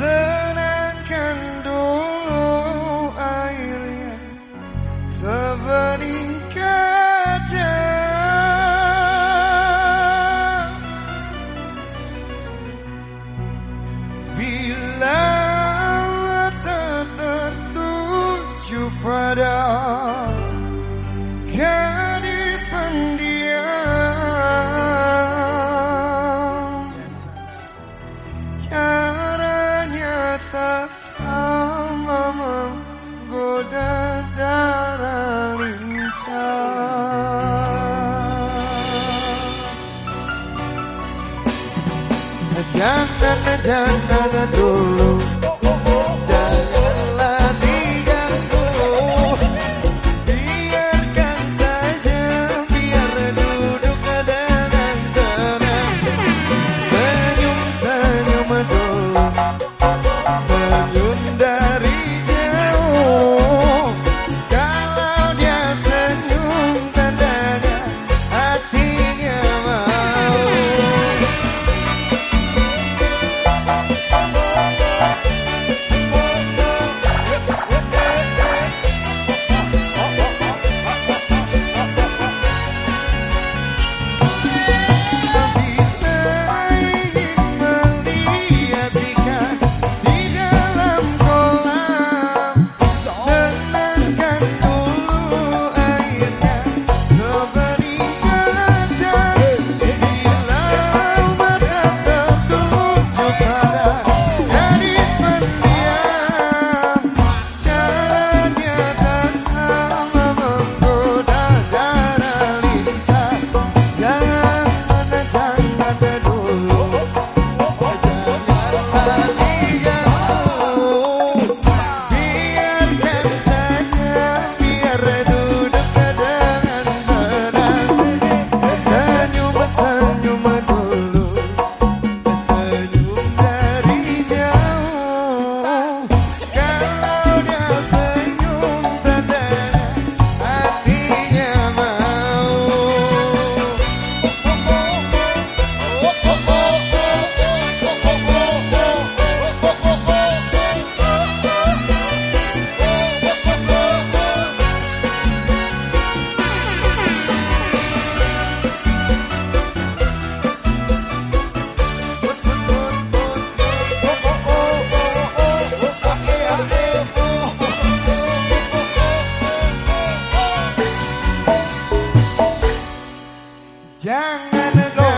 the menggoda darah lincah Jangan, jangan 江南的